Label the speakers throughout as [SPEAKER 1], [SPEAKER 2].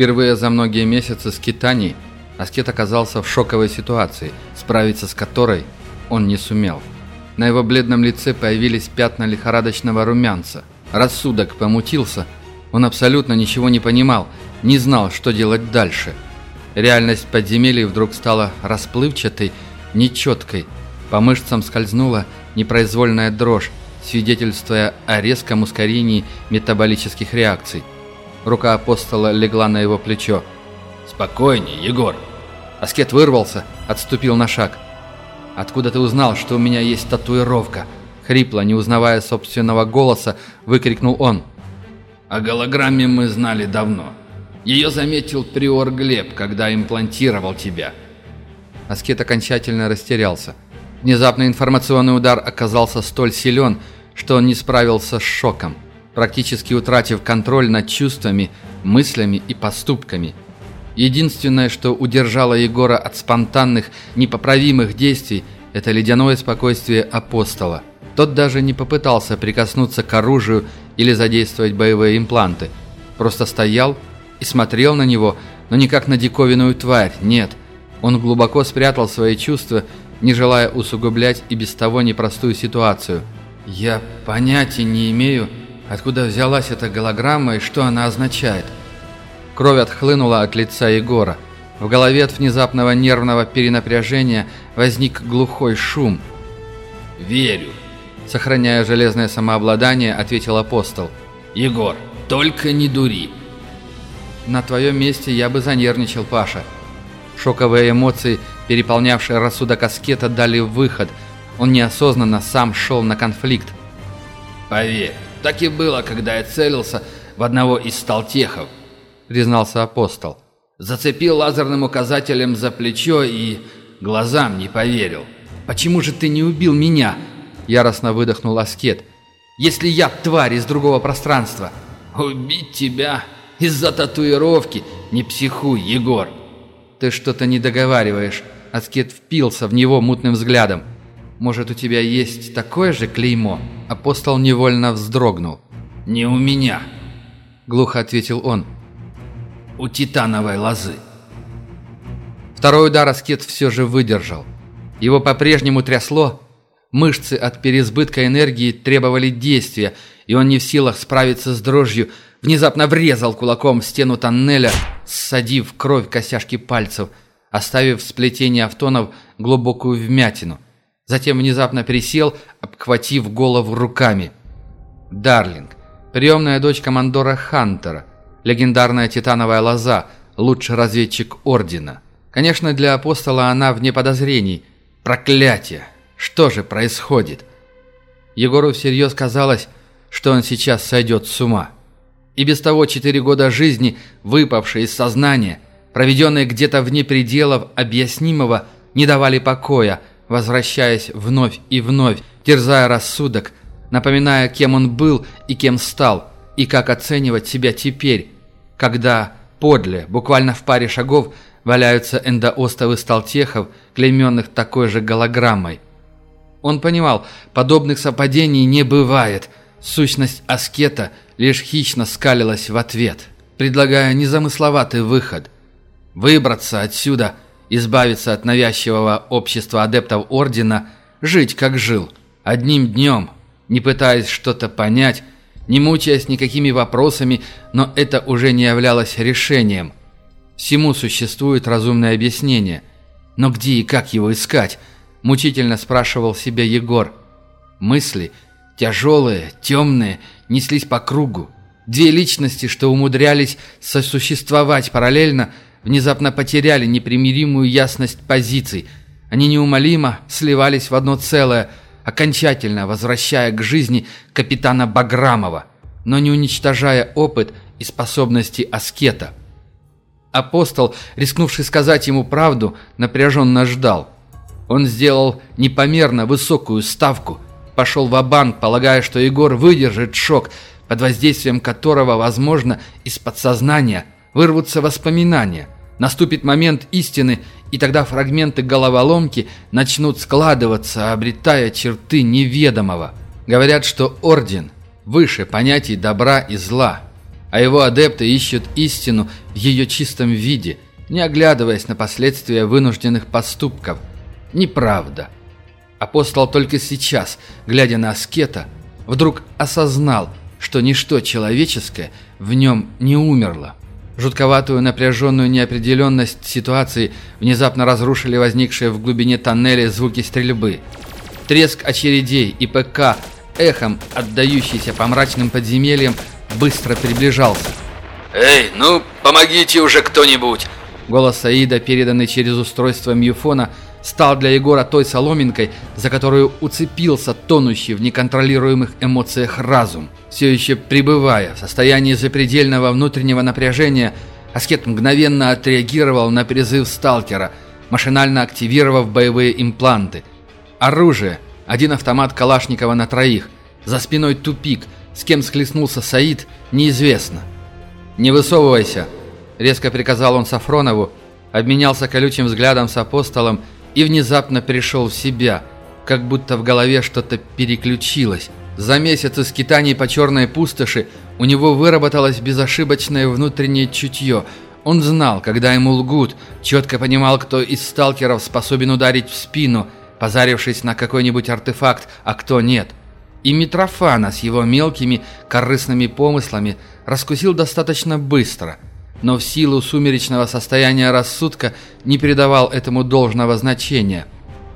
[SPEAKER 1] Впервые за многие месяцы скитаний Аскет оказался в шоковой ситуации, справиться с которой он не сумел. На его бледном лице появились пятна лихорадочного румянца. Рассудок помутился. Он абсолютно ничего не понимал, не знал, что делать дальше. Реальность подземелья вдруг стала расплывчатой, нечеткой. По мышцам скользнула непроизвольная дрожь, свидетельствуя о резком ускорении метаболических реакций. Рука апостола легла на его плечо.
[SPEAKER 2] «Спокойнее, Егор!»
[SPEAKER 1] Аскет вырвался, отступил на шаг. «Откуда ты узнал, что у меня есть татуировка?» Хрипло, не узнавая собственного голоса, выкрикнул он.
[SPEAKER 2] «О голограмме мы знали давно. Ее заметил приор Глеб, когда имплантировал тебя».
[SPEAKER 1] Аскет окончательно растерялся. Внезапный информационный удар оказался столь силен, что он не справился с шоком, практически утратив контроль над чувствами, мыслями и поступками. Единственное, что удержало Егора от спонтанных, непоправимых действий, это ледяное спокойствие апостола. Тот даже не попытался прикоснуться к оружию или задействовать боевые импланты. Просто стоял и смотрел на него, но не как на диковинную тварь, нет. Он глубоко спрятал свои чувства не желая усугублять и без того непростую ситуацию. «Я понятия не имею, откуда взялась эта голограмма и что она означает». Кровь отхлынула от лица Егора. В голове от внезапного нервного перенапряжения возник глухой шум.
[SPEAKER 2] «Верю», —
[SPEAKER 1] сохраняя железное самообладание, ответил апостол.
[SPEAKER 2] «Егор, только не дури».
[SPEAKER 1] «На твоем месте я бы занервничал, Паша». Шоковые эмоции переполнявшие рассудок аскета, дали выход. Он неосознанно сам шел на конфликт.
[SPEAKER 2] «Поверь, так и было, когда я целился в одного из сталтехов», — признался апостол. «Зацепил лазерным указателем за плечо и глазам не поверил».
[SPEAKER 1] «Почему же ты не убил меня?» — яростно выдохнул аскет. «Если я тварь из другого пространства».
[SPEAKER 2] «Убить тебя из-за татуировки? Не психуй, Егор!»
[SPEAKER 1] «Ты что-то не договариваешь. Аскет впился в него мутным взглядом. «Может, у тебя есть такое же клеймо?» Апостол невольно вздрогнул.
[SPEAKER 2] «Не у меня», —
[SPEAKER 1] глухо ответил он.
[SPEAKER 2] «У титановой лозы».
[SPEAKER 1] Второй удар Аскет все же выдержал. Его по-прежнему трясло. Мышцы от переизбытка энергии требовали действия, и он не в силах справиться с дрожью, внезапно врезал кулаком в стену тоннеля, ссадив кровь косяшки пальцев — оставив в сплетении автонов глубокую вмятину. Затем внезапно присел, обхватив голову руками. Дарлинг, приемная дочь командора Хантера, легендарная титановая лоза, лучший разведчик Ордена. Конечно, для апостола она вне подозрений. Проклятие! Что же происходит? Егору всерьез казалось, что он сейчас сойдет с ума. И без того четыре года жизни, выпавшие из сознания – проведенные где-то вне пределов объяснимого, не давали покоя, возвращаясь вновь и вновь, терзая рассудок, напоминая, кем он был и кем стал, и как оценивать себя теперь, когда подле, буквально в паре шагов, валяются эндоостовы сталтехов, клейменных такой же голограммой. Он понимал, подобных совпадений не бывает. Сущность аскета лишь хищно скалилась в ответ, предлагая незамысловатый выход – Выбраться отсюда, избавиться от навязчивого общества адептов Ордена, жить как жил, одним днем, не пытаясь что-то понять, не мучаясь никакими вопросами, но это уже не являлось решением. Всему существует разумное объяснение. Но где и как его искать? Мучительно спрашивал себя Егор. Мысли, тяжелые, темные, неслись по кругу. Две личности, что умудрялись сосуществовать параллельно – внезапно потеряли непримиримую ясность позиций. Они неумолимо сливались в одно целое, окончательно возвращая к жизни капитана Баграмова, но не уничтожая опыт и способности аскета. Апостол, рискнувший сказать ему правду, напряженно ждал. Он сделал непомерно высокую ставку, пошел в банк полагая, что Егор выдержит шок, под воздействием которого, возможно, из подсознания – вырвутся воспоминания, наступит момент истины, и тогда фрагменты головоломки начнут складываться, обретая черты неведомого. Говорят, что Орден выше понятий добра и зла. а его адепты ищут истину в ее чистом виде, не оглядываясь на последствия вынужденных поступков. Неправда. Апостол только сейчас, глядя на аскета, вдруг осознал, что ничто человеческое в нем не умерло. Жутковатую напряженную неопределенность ситуации внезапно разрушили возникшие в глубине тоннеля звуки стрельбы. Треск очередей и ПК, эхом отдающийся по мрачным подземельям, быстро приближался.
[SPEAKER 2] «Эй, ну помогите уже кто-нибудь!»
[SPEAKER 1] Голос Саида, переданный через устройство мьюфона, стал для Егора той соломинкой, за которую уцепился тонущий в неконтролируемых эмоциях разум. Все еще пребывая в состоянии запредельного внутреннего напряжения, Аскет мгновенно отреагировал на призыв сталкера, машинально активировав боевые импланты. Оружие. Один автомат Калашникова на троих. За спиной тупик. С кем схлестнулся Саид, неизвестно. «Не высовывайся!» – резко приказал он Сафронову, обменялся колючим взглядом с апостолом и внезапно пришел в себя, как будто в голове что-то переключилось. За месяцы скитаний по черной пустоши у него выработалось безошибочное внутреннее чутье. Он знал, когда ему лгут, четко понимал, кто из сталкеров способен ударить в спину, позарившись на какой-нибудь артефакт, а кто нет. И Митрофана с его мелкими корыстными помыслами раскусил достаточно быстро – но в силу сумеречного состояния рассудка не передавал этому должного значения.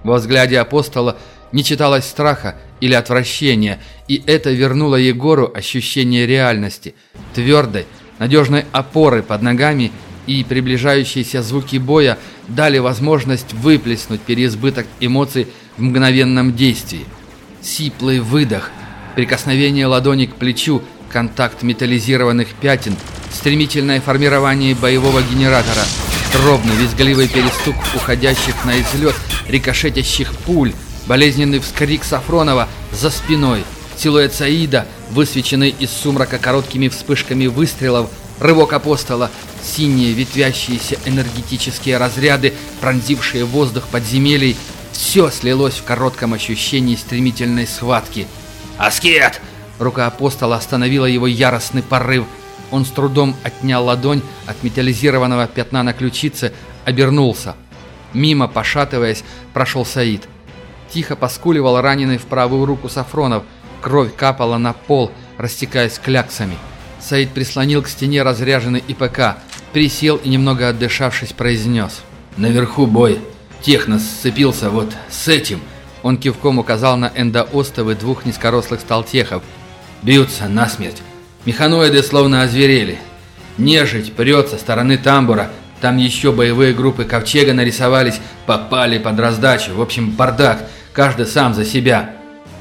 [SPEAKER 1] Во взгляде апостола не читалось страха или отвращения, и это вернуло Егору ощущение реальности, твердой, надежной опоры под ногами и приближающиеся звуки боя дали возможность выплеснуть переизбыток эмоций в мгновенном действии. Сиплый выдох, прикосновение ладони к плечу, контакт металлизированных пятен – стремительное формирование боевого генератора, ровный визгливый перестук уходящих на излет рикошетящих пуль, болезненный вскрик Сафронова за спиной, силуэт Саида, высвеченный из сумрака короткими вспышками выстрелов, рывок апостола, синие ветвящиеся энергетические разряды, пронзившие воздух подземелий, все слилось в коротком ощущении стремительной схватки. «Аскет!» Рука апостола остановила его яростный порыв – он с трудом отнял ладонь от металлизированного пятна на ключице, обернулся. Мимо, пошатываясь, прошел Саид. Тихо поскуливал раненый в правую руку Сафронов. Кровь капала на пол, растекаясь кляксами. Саид прислонил к стене разряженный ИПК, присел и, немного отдышавшись, произнес.
[SPEAKER 2] «Наверху бой. Технос сцепился вот с этим».
[SPEAKER 1] Он кивком указал на эндоостовы двух низкорослых сталтехов.
[SPEAKER 2] «Бьются насмерть. Механоиды словно озверели. Нежить прет со стороны тамбура. Там еще боевые группы ковчега нарисовались, попали под раздачу. В общем, бардак. Каждый сам за себя.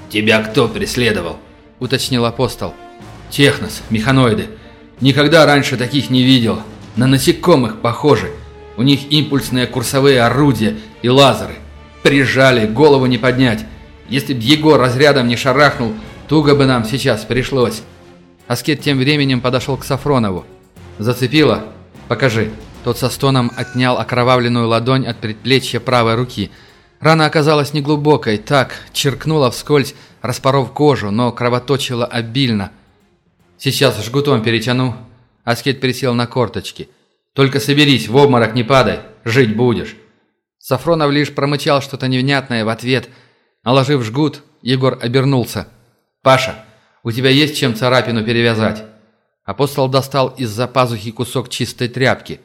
[SPEAKER 2] «Тебя кто преследовал?» – уточнил апостол. «Технос, механоиды. Никогда раньше таких не видел. На насекомых похожи. У них импульсные курсовые орудия и лазеры. Прижали, голову не поднять. Если б Егор разрядом не шарахнул, туго бы нам сейчас пришлось.
[SPEAKER 1] Аскет тем временем подошел к Сафронову. «Зацепило? Покажи». Тот со стоном отнял окровавленную ладонь от предплечья правой руки. Рана оказалась неглубокой, так, черкнула вскользь, распоров кожу, но кровоточила обильно. «Сейчас жгутом перетяну». Аскет пересел на корточки. «Только соберись, в обморок не падай, жить будешь». Сафронов лишь промычал что-то невнятное в ответ. Наложив жгут, Егор обернулся. «Паша, у тебя есть чем царапину перевязать?» Апостол достал из-за пазухи кусок чистой тряпки.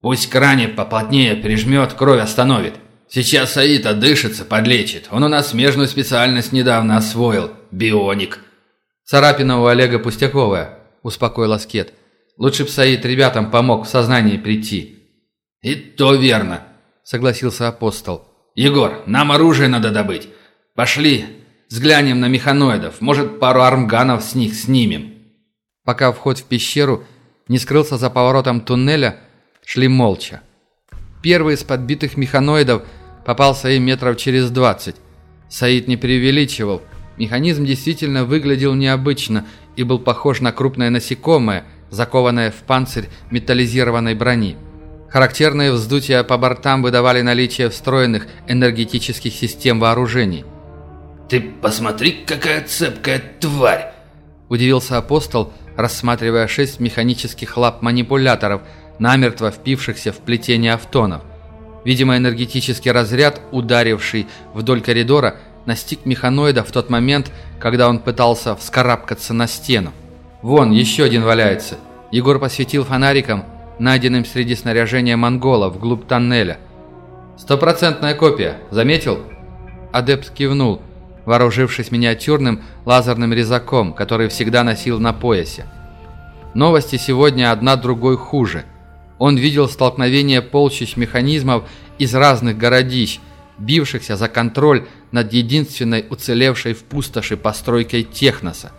[SPEAKER 2] «Пусть к ране поплотнее прижмет, кровь остановит. Сейчас Саид отдышится, подлечит. Он у нас смежную специальность недавно освоил. Бионик».
[SPEAKER 1] «Царапина у Олега пустяковая», – успокоил Аскет. «Лучше б Саид ребятам помог в сознание прийти».
[SPEAKER 2] «И то верно», – согласился апостол. «Егор, нам оружие надо добыть. Пошли, Взглянем на механоидов. Может, пару армганов с них снимем».
[SPEAKER 1] Пока вход в пещеру не скрылся за поворотом туннеля, шли молча. Первый из подбитых механоидов попался им метров через двадцать. Саид не преувеличивал. Механизм действительно выглядел необычно и был похож на крупное насекомое, закованное в панцирь металлизированной брони. Характерные вздутия по бортам выдавали наличие встроенных энергетических систем вооружений.
[SPEAKER 2] «Ты посмотри, какая цепкая тварь!»
[SPEAKER 1] Удивился апостол, рассматривая шесть механических лап манипуляторов, намертво впившихся в плетение автонов. Видимо, энергетический разряд, ударивший вдоль коридора, настиг механоида в тот момент, когда он пытался вскарабкаться на стену. «Вон, еще один валяется!» Егор посветил фонариком, найденным среди снаряжения монголов, вглубь тоннеля. «Стопроцентная копия. Заметил?» Адепт кивнул, вооружившись миниатюрным лазерным резаком, который всегда носил на поясе. Новости сегодня одна другой хуже. Он видел столкновение полчищ механизмов из разных городищ, бившихся за контроль над единственной уцелевшей в пустоши постройкой Техноса.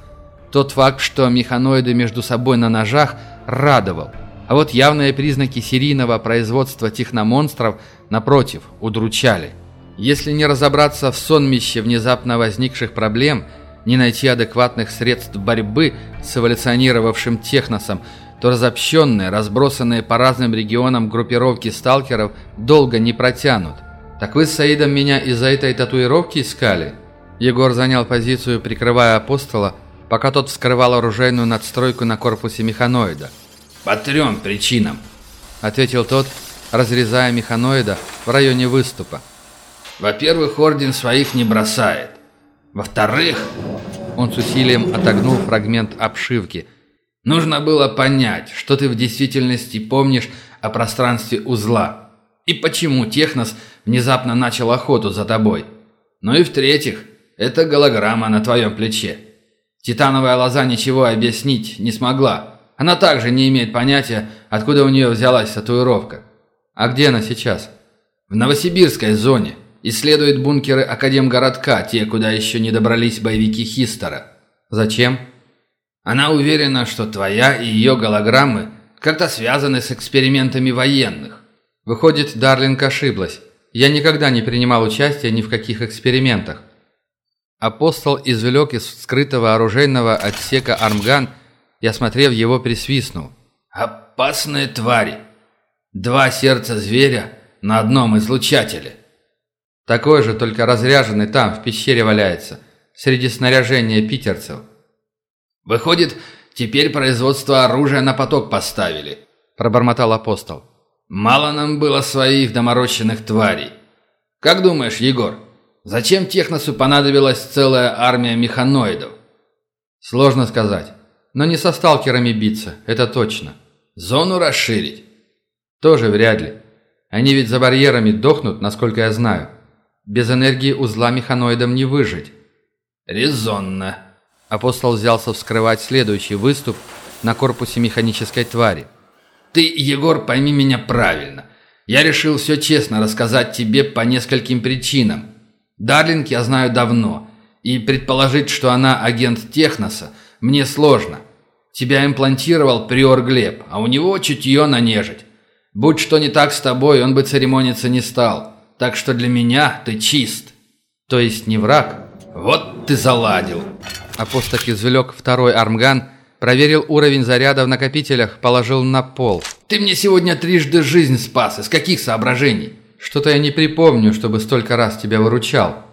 [SPEAKER 1] Тот факт, что механоиды между собой на ножах, радовал. А вот явные признаки серийного производства техномонстров, напротив, удручали. Если не разобраться в сонмище внезапно возникших проблем, не найти адекватных средств борьбы с эволюционировавшим техносом, то разобщенные, разбросанные по разным регионам группировки сталкеров долго не протянут. «Так вы с Саидом меня из-за этой татуировки искали?» Егор занял позицию, прикрывая апостола, пока тот вскрывал оружейную надстройку на корпусе механоида.
[SPEAKER 2] «По трем причинам», —
[SPEAKER 1] ответил тот, разрезая механоида в районе выступа.
[SPEAKER 2] «Во-первых, Орден своих не бросает. Во-вторых...»
[SPEAKER 1] Он с усилием отогнул фрагмент обшивки.
[SPEAKER 2] «Нужно было понять, что ты в действительности помнишь о пространстве узла». И почему Технос внезапно начал охоту за тобой? Ну и в-третьих, это голограмма на твоем плече. Титановая лоза ничего объяснить не смогла. Она также не имеет понятия, откуда у нее взялась татуировка.
[SPEAKER 1] А где она сейчас?
[SPEAKER 2] В Новосибирской зоне. Исследует бункеры Академгородка, те, куда еще не добрались боевики Хистера.
[SPEAKER 1] Зачем?
[SPEAKER 2] Она уверена, что твоя и ее голограммы как-то связаны с экспериментами военных.
[SPEAKER 1] Выходит, Дарлинг ошиблась. Я никогда не принимал участия ни в каких экспериментах. Апостол извлек из скрытого оружейного отсека армган и, осмотрев его, присвистнул.
[SPEAKER 2] «Опасные твари! Два сердца зверя на одном излучателе!»
[SPEAKER 1] Такой же, только разряженный там, в пещере валяется, среди снаряжения питерцев.
[SPEAKER 2] «Выходит, теперь производство оружия на поток поставили», – пробормотал апостол. Мало нам было своих доморощенных тварей. Как думаешь, Егор, зачем Техносу понадобилась целая армия механоидов?
[SPEAKER 1] Сложно сказать. Но не со сталкерами биться, это точно.
[SPEAKER 2] Зону расширить?
[SPEAKER 1] Тоже вряд ли. Они ведь за барьерами дохнут, насколько я знаю. Без энергии узла механоидам не выжить.
[SPEAKER 2] Резонно.
[SPEAKER 1] Апостол взялся вскрывать следующий выступ на корпусе механической твари.
[SPEAKER 2] Ты, Егор, пойми меня правильно. Я решил все честно рассказать тебе по нескольким причинам. Дарлинг я знаю давно, и предположить, что она агент Техноса, мне сложно. Тебя имплантировал приор Глеб, а у него чутье на нежить. Будь что не так с тобой, он бы церемониться не стал. Так что для меня ты чист.
[SPEAKER 1] То есть не враг?
[SPEAKER 2] Вот ты заладил.
[SPEAKER 1] Апосток извлек второй армган Проверил уровень заряда в накопителях, положил на пол.
[SPEAKER 2] «Ты мне сегодня трижды жизнь спас. Из каких соображений?»
[SPEAKER 1] «Что-то я не припомню, чтобы столько раз тебя выручал».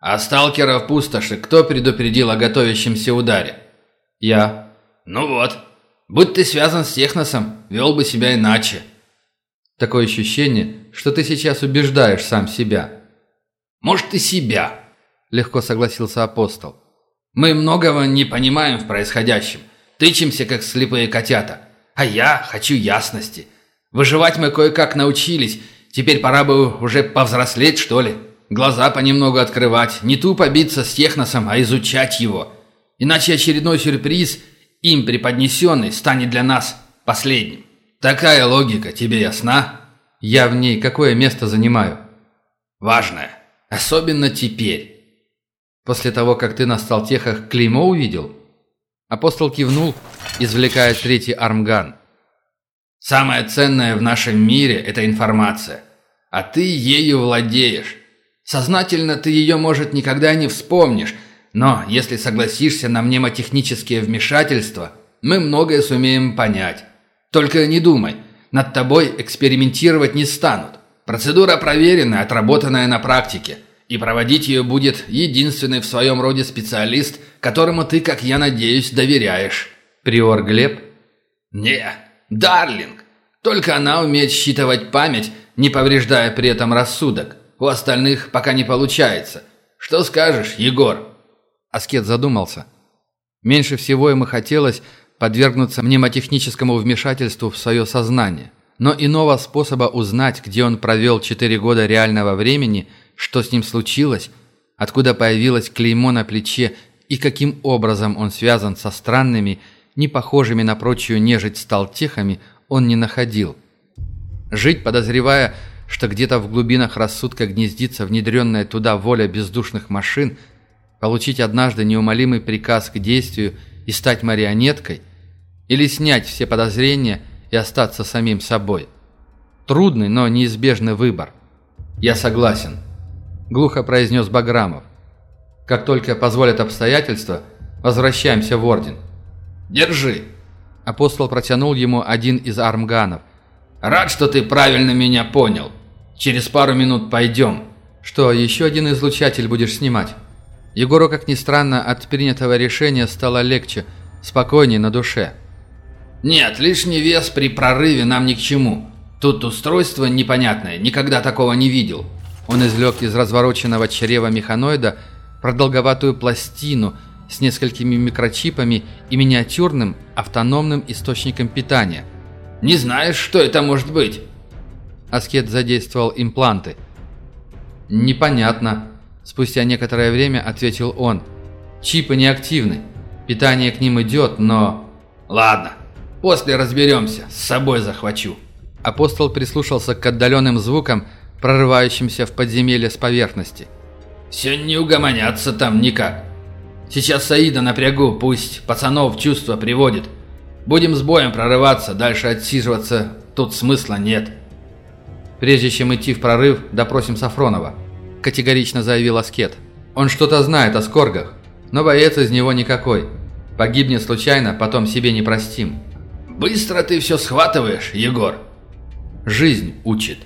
[SPEAKER 2] «А сталкера в пустоши кто предупредил о готовящемся ударе?»
[SPEAKER 1] «Я».
[SPEAKER 2] «Ну вот. Будь ты связан с Техносом, вел бы себя иначе».
[SPEAKER 1] «Такое ощущение, что ты сейчас убеждаешь сам себя».
[SPEAKER 2] «Может, и себя», –
[SPEAKER 1] легко согласился апостол.
[SPEAKER 2] «Мы многого не понимаем в происходящем. Тычемся, как слепые котята. А я хочу ясности. Выживать мы кое-как научились. Теперь пора бы уже повзрослеть, что ли. Глаза понемногу открывать. Не тупо биться с техносом, а изучать его. Иначе очередной сюрприз, им преподнесенный, станет для нас последним. Такая логика тебе ясна?
[SPEAKER 1] Я в ней какое место занимаю?
[SPEAKER 2] Важное. Особенно теперь.
[SPEAKER 1] После того, как ты на сталтехах клеймо увидел? Апостол кивнул, извлекая третий армган.
[SPEAKER 2] «Самое ценное в нашем мире – это информация. А ты ею владеешь. Сознательно ты ее, может, никогда не вспомнишь, но если согласишься на мнемотехнические вмешательства, мы многое сумеем понять. Только не думай, над тобой экспериментировать не станут. Процедура проверенная, отработанная на практике. и проводить ее будет единственный в своем роде специалист, которому ты, как я надеюсь, доверяешь».
[SPEAKER 1] «Приор Глеб?»
[SPEAKER 2] «Не, Дарлинг. Только она умеет считывать память, не повреждая при этом рассудок. У остальных пока не получается. Что скажешь, Егор?»
[SPEAKER 1] Аскет задумался. Меньше всего ему хотелось подвергнуться мнемотехническому вмешательству в свое сознание. Но иного способа узнать, где он провел четыре года реального времени, что с ним случилось, откуда появилось клеймо на плече и каким образом он связан со странными, не похожими на прочую нежить сталтехами, он не находил. Жить, подозревая, что где-то в глубинах рассудка гнездится внедренная туда воля бездушных машин, получить однажды неумолимый приказ к действию и стать марионеткой, или снять все подозрения и остаться самим собой. Трудный, но неизбежный выбор. «Я согласен», – глухо произнес Баграмов. «Как только позволят обстоятельства, возвращаемся в Орден».
[SPEAKER 2] «Держи!»
[SPEAKER 1] Апостол протянул ему один из армганов.
[SPEAKER 2] «Рад, что ты правильно меня понял. Через пару минут пойдем».
[SPEAKER 1] «Что, еще один излучатель будешь снимать?» Егору, как ни странно, от принятого решения стало легче, спокойнее на душе.
[SPEAKER 2] «Нет, лишний вес при прорыве нам ни к чему. Тут устройство непонятное, никогда такого не видел».
[SPEAKER 1] Он извлек из развороченного чрева механоида продолговатую пластину с несколькими микрочипами и миниатюрным автономным источником питания.
[SPEAKER 2] «Не знаешь, что это может быть?»
[SPEAKER 1] Аскет задействовал импланты. «Непонятно», – спустя некоторое время ответил он. «Чипы неактивны. Питание к ним идет, но...»
[SPEAKER 2] «Ладно, после разберемся, с собой захвачу».
[SPEAKER 1] Апостол прислушался к отдаленным звукам, прорывающимся в подземелье с поверхности.
[SPEAKER 2] «Все не угомонятся там никак. Сейчас Саида напрягу, пусть пацанов в чувство приводит. Будем с боем прорываться, дальше отсиживаться тут смысла нет».
[SPEAKER 1] «Прежде чем идти в прорыв, допросим Сафронова», – категорично заявил Аскет. «Он что-то знает о скоргах, но боец из него никакой. Погибнет случайно, потом себе не простим».
[SPEAKER 2] «Быстро ты все схватываешь, Егор!»
[SPEAKER 1] «Жизнь учит».